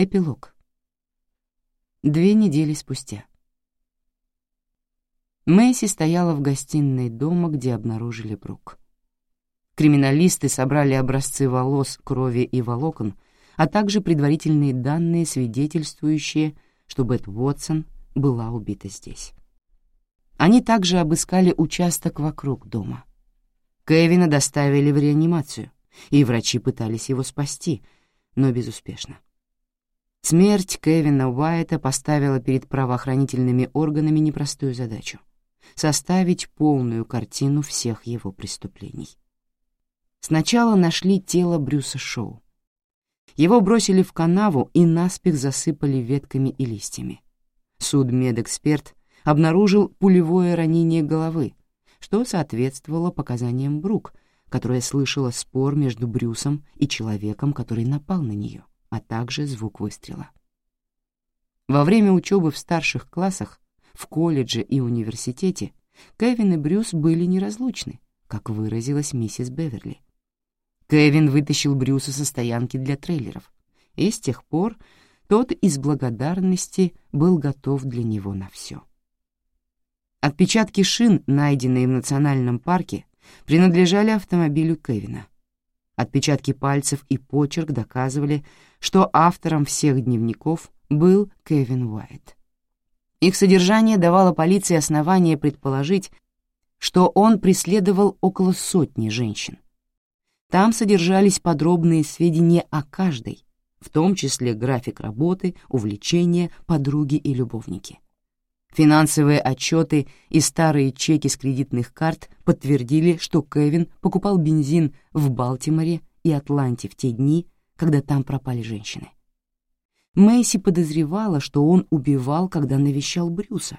Эпилог. Две недели спустя. Мэйси стояла в гостиной дома, где обнаружили Брук. Криминалисты собрали образцы волос, крови и волокон, а также предварительные данные, свидетельствующие, что Бет Уотсон была убита здесь. Они также обыскали участок вокруг дома. Кевина доставили в реанимацию, и врачи пытались его спасти, но безуспешно. Смерть Кевина Уайта поставила перед правоохранительными органами непростую задачу — составить полную картину всех его преступлений. Сначала нашли тело Брюса Шоу. Его бросили в канаву и наспех засыпали ветками и листьями. Судмедэксперт обнаружил пулевое ранение головы, что соответствовало показаниям Брук, которая слышала спор между Брюсом и человеком, который напал на нее а также звук выстрела. Во время учебы в старших классах, в колледже и университете Кевин и Брюс были неразлучны, как выразилась миссис Беверли. Кевин вытащил Брюса со стоянки для трейлеров, и с тех пор тот из благодарности был готов для него на все. Отпечатки шин, найденные в национальном парке, принадлежали автомобилю Кевина. Отпечатки пальцев и почерк доказывали, что автором всех дневников был Кевин Уайт. Их содержание давало полиции основание предположить, что он преследовал около сотни женщин. Там содержались подробные сведения о каждой, в том числе график работы, увлечения, подруги и любовники. Финансовые отчеты и старые чеки с кредитных карт подтвердили, что Кевин покупал бензин в Балтиморе и Атланте в те дни, когда там пропали женщины. Мэйси подозревала, что он убивал, когда навещал Брюса,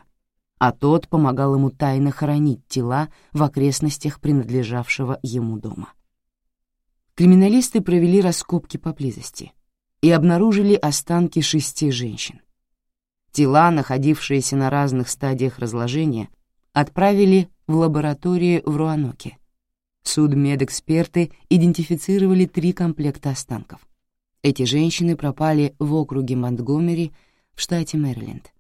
а тот помогал ему тайно хоронить тела в окрестностях принадлежавшего ему дома. Криминалисты провели раскопки поблизости и обнаружили останки шести женщин. Тела, находившиеся на разных стадиях разложения, отправили в лабораторию в Руаноке. Судмедэксперты идентифицировали три комплекта останков. Эти женщины пропали в округе Монтгомери в штате Мэриленд.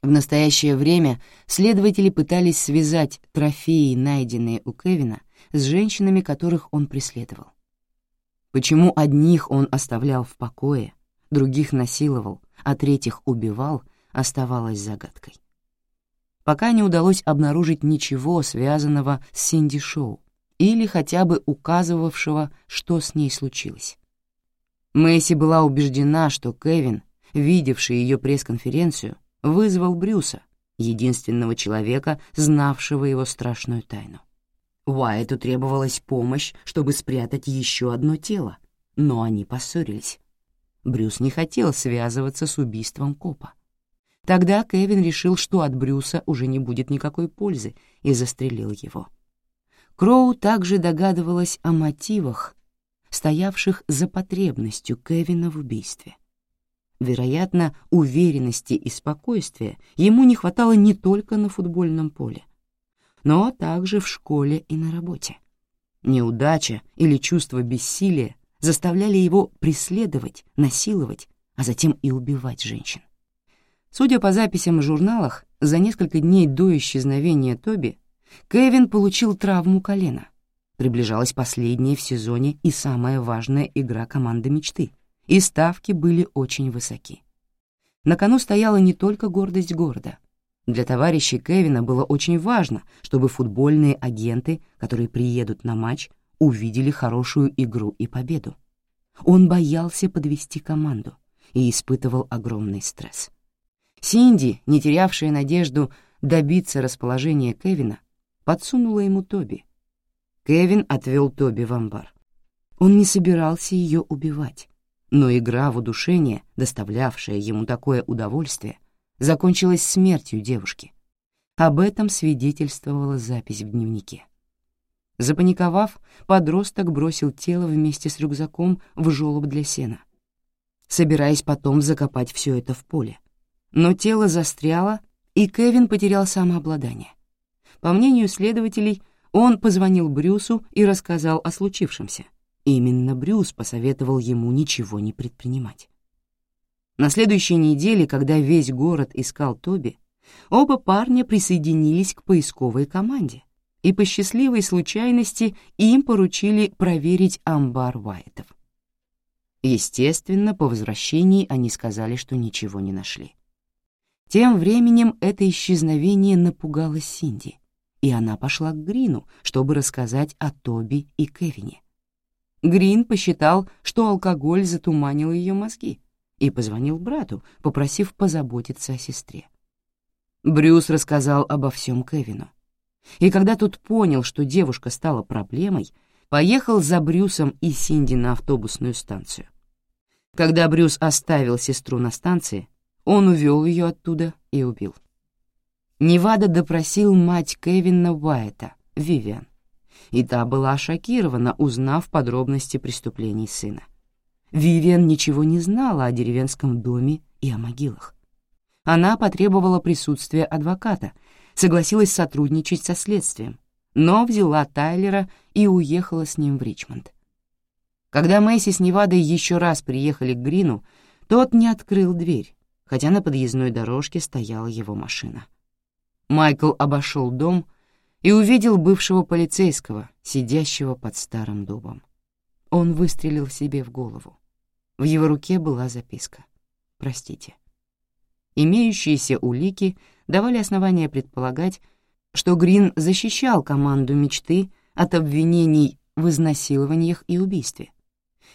В настоящее время следователи пытались связать трофеи, найденные у Кевина, с женщинами, которых он преследовал. Почему одних он оставлял в покое, других насиловал, а третьих убивал, оставалось загадкой. Пока не удалось обнаружить ничего, связанного с Синди Шоу, или хотя бы указывавшего, что с ней случилось. Мэйси была убеждена, что Кевин, видевший ее пресс-конференцию, вызвал Брюса, единственного человека, знавшего его страшную тайну. Уайту требовалась помощь, чтобы спрятать еще одно тело, но они поссорились. Брюс не хотел связываться с убийством копа. Тогда Кевин решил, что от Брюса уже не будет никакой пользы, и застрелил его. Кроу также догадывалась о мотивах, стоявших за потребностью Кевина в убийстве. Вероятно, уверенности и спокойствия ему не хватало не только на футбольном поле, но также в школе и на работе. Неудача или чувство бессилия заставляли его преследовать, насиловать, а затем и убивать женщин. Судя по записям в журналах, за несколько дней до исчезновения Тоби Кевин получил травму колена. Приближалась последняя в сезоне и самая важная игра команды мечты, и ставки были очень высоки. На кону стояла не только гордость города. Для товарищей Кевина было очень важно, чтобы футбольные агенты, которые приедут на матч, увидели хорошую игру и победу. Он боялся подвести команду и испытывал огромный стресс. Синди, не терявшая надежду добиться расположения Кевина, подсунула ему Тоби. Кевин отвел Тоби в амбар. Он не собирался ее убивать, но игра в удушение, доставлявшая ему такое удовольствие, закончилась смертью девушки. Об этом свидетельствовала запись в дневнике. Запаниковав, подросток бросил тело вместе с рюкзаком в желоб для сена, собираясь потом закопать все это в поле. Но тело застряло, и Кевин потерял самообладание. По мнению следователей, он позвонил Брюсу и рассказал о случившемся. Именно Брюс посоветовал ему ничего не предпринимать. На следующей неделе, когда весь город искал Тоби, оба парня присоединились к поисковой команде, и по счастливой случайности им поручили проверить амбар Уайтов. Естественно, по возвращении они сказали, что ничего не нашли. Тем временем это исчезновение напугало Синди, и она пошла к Грину, чтобы рассказать о Тоби и Кевине. Грин посчитал, что алкоголь затуманил ее мозги, и позвонил брату, попросив позаботиться о сестре. Брюс рассказал обо всем Кевину. И когда тот понял, что девушка стала проблемой, поехал за Брюсом и Синди на автобусную станцию. Когда Брюс оставил сестру на станции, он увел ее оттуда и убил. Невада допросил мать Кевина Уайта, Вивиан, и та была шокирована, узнав подробности преступлений сына. Вивиан ничего не знала о деревенском доме и о могилах. Она потребовала присутствия адвоката, согласилась сотрудничать со следствием, но взяла Тайлера и уехала с ним в Ричмонд. Когда Мэйси с Невадой еще раз приехали к Грину, тот не открыл дверь, хотя на подъездной дорожке стояла его машина. Майкл обошел дом и увидел бывшего полицейского, сидящего под старым дубом. Он выстрелил себе в голову. В его руке была записка. «Простите». Имеющиеся улики давали основания предполагать, что Грин защищал команду мечты от обвинений в изнасилованиях и убийстве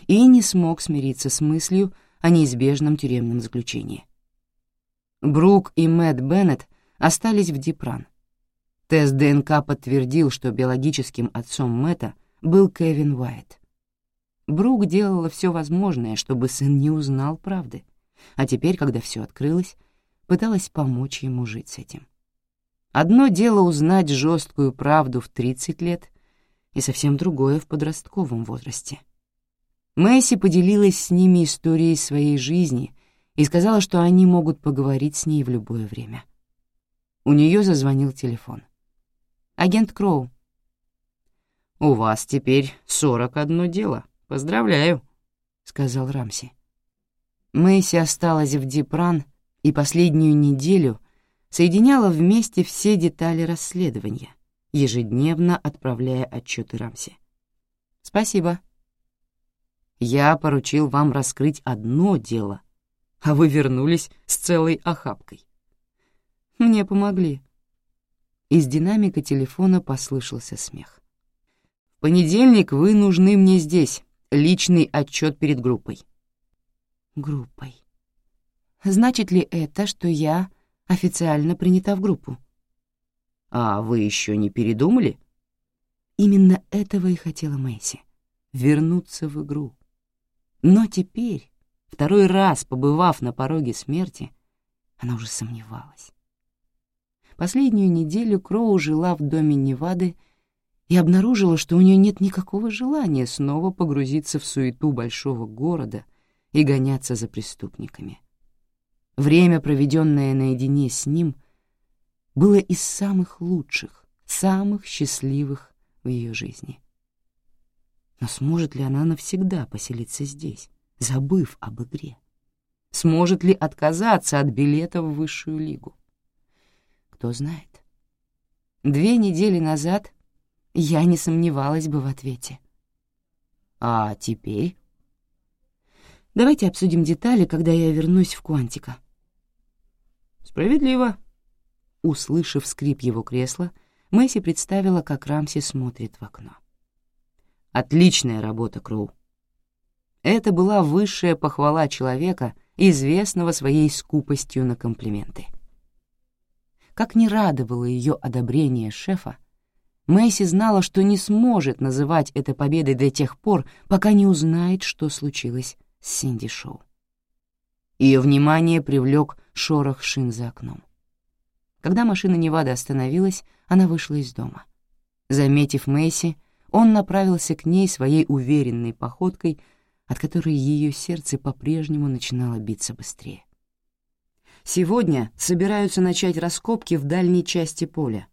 и не смог смириться с мыслью о неизбежном тюремном заключении. Брук и Мэтт Беннет остались в Дипран. Тест ДНК подтвердил, что биологическим отцом Мэтта был Кевин Уайт. Брук делала все возможное, чтобы сын не узнал правды, а теперь, когда все открылось, пыталась помочь ему жить с этим. Одно дело узнать жесткую правду в 30 лет, и совсем другое в подростковом возрасте — Мэйси поделилась с ними историей своей жизни и сказала, что они могут поговорить с ней в любое время. У нее зазвонил телефон. «Агент Кроу». «У вас теперь сорок одно дело. Поздравляю», — сказал Рамси. Мэйси осталась в Дипран и последнюю неделю соединяла вместе все детали расследования, ежедневно отправляя отчеты Рамси. «Спасибо», я поручил вам раскрыть одно дело, а вы вернулись с целой охапкой. Мне помогли. Из динамика телефона послышался смех. В понедельник вы нужны мне здесь. Личный отчет перед группой. Группой. Значит ли это, что я официально принята в группу? А вы еще не передумали? Именно этого и хотела Мэйси — вернуться в игру. Но теперь, второй раз побывав на пороге смерти, она уже сомневалась. Последнюю неделю Кроу жила в доме Невады и обнаружила, что у нее нет никакого желания снова погрузиться в суету большого города и гоняться за преступниками. Время, проведенное наедине с ним, было из самых лучших, самых счастливых в ее жизни. Но сможет ли она навсегда поселиться здесь, забыв об игре? Сможет ли отказаться от билета в высшую лигу? Кто знает. Две недели назад я не сомневалась бы в ответе. А теперь? Давайте обсудим детали, когда я вернусь в Куантика. Справедливо. Услышав скрип его кресла, Мэсси представила, как Рамси смотрит в окно. Отличная работа, Кроу. Это была высшая похвала человека, известного своей скупостью на комплименты. Как не радовало ее одобрение шефа, Мэйси знала, что не сможет называть это победой до тех пор, пока не узнает, что случилось с Синди Шоу. Ее внимание привлек шорох шин за окном. Когда машина Невады остановилась, она вышла из дома. Заметив Мэйси, он направился к ней своей уверенной походкой, от которой ее сердце по-прежнему начинало биться быстрее. Сегодня собираются начать раскопки в дальней части поля.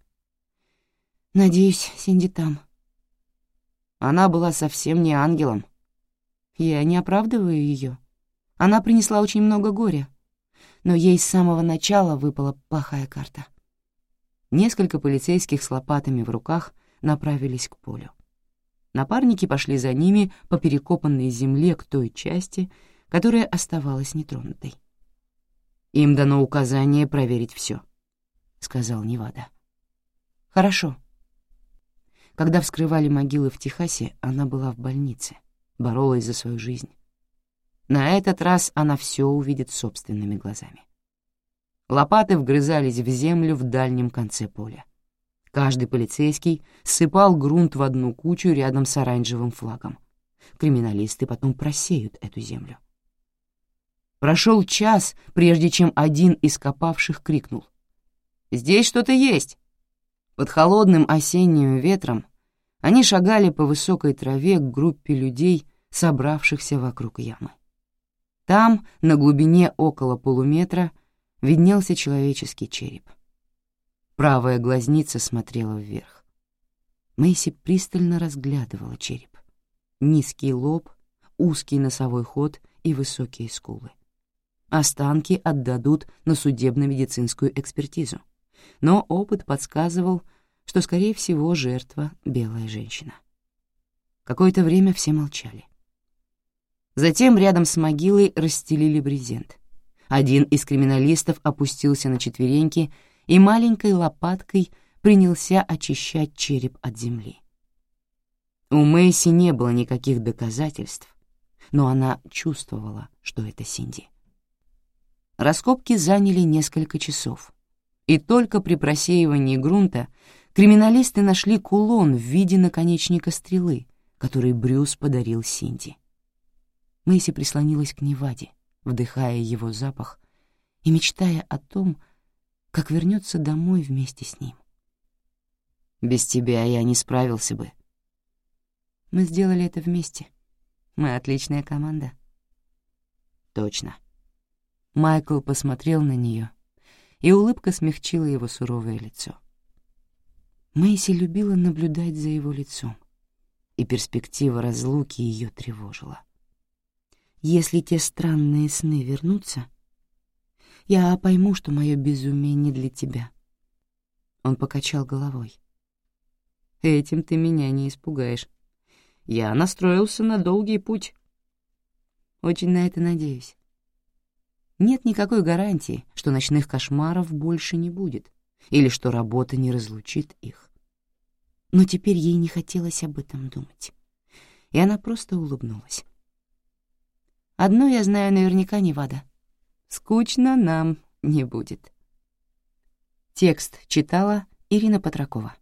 Надеюсь, Синди там. Она была совсем не ангелом. Я не оправдываю ее. Она принесла очень много горя, но ей с самого начала выпала плохая карта. Несколько полицейских с лопатами в руках направились к полю. Напарники пошли за ними по перекопанной земле к той части, которая оставалась нетронутой. «Им дано указание проверить все», — сказал Невада. «Хорошо». Когда вскрывали могилы в Техасе, она была в больнице, боролась за свою жизнь. На этот раз она все увидит собственными глазами. Лопаты вгрызались в землю в дальнем конце поля. Каждый полицейский сыпал грунт в одну кучу рядом с оранжевым флагом. Криминалисты потом просеют эту землю. Прошел час, прежде чем один из копавших крикнул. «Здесь что-то есть!» Под холодным осенним ветром они шагали по высокой траве к группе людей, собравшихся вокруг ямы. Там, на глубине около полуметра, виднелся человеческий череп. Правая глазница смотрела вверх. Мэйси пристально разглядывала череп. Низкий лоб, узкий носовой ход и высокие скулы. Останки отдадут на судебно-медицинскую экспертизу, но опыт подсказывал, что, скорее всего, жертва — белая женщина. Какое-то время все молчали. Затем рядом с могилой расстелили брезент. Один из криминалистов опустился на четвереньки и маленькой лопаткой принялся очищать череп от земли. У Мэйси не было никаких доказательств, но она чувствовала, что это Синди. Раскопки заняли несколько часов, и только при просеивании грунта криминалисты нашли кулон в виде наконечника стрелы, который Брюс подарил Синди. Мэйси прислонилась к Неваде, вдыхая его запах и мечтая о том, как вернется домой вместе с ним. «Без тебя я не справился бы». «Мы сделали это вместе. Мы отличная команда». «Точно». Майкл посмотрел на нее, и улыбка смягчила его суровое лицо. Мэйси любила наблюдать за его лицом, и перспектива разлуки ее тревожила. Если те странные сны вернутся, я пойму, что мое безумие не для тебя. Он покачал головой. Этим ты меня не испугаешь. Я настроился на долгий путь. Очень на это надеюсь. Нет никакой гарантии, что ночных кошмаров больше не будет, или что работа не разлучит их. Но теперь ей не хотелось об этом думать, и она просто улыбнулась. Одно я знаю наверняка, Невада. Скучно нам не будет. Текст читала Ирина Патракова.